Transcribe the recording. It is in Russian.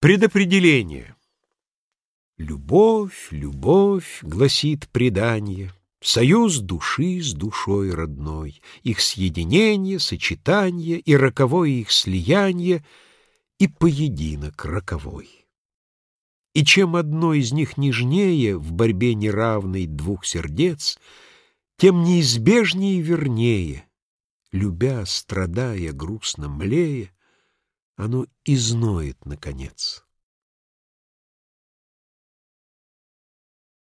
Предопределение. Любовь, любовь, гласит предание, Союз души с душой родной, Их съединение, сочетание И роковое их слияние, И поединок роковой. И чем одно из них нежнее В борьбе неравной двух сердец, Тем неизбежнее и вернее, Любя, страдая, грустно млея, оно изноет, наконец.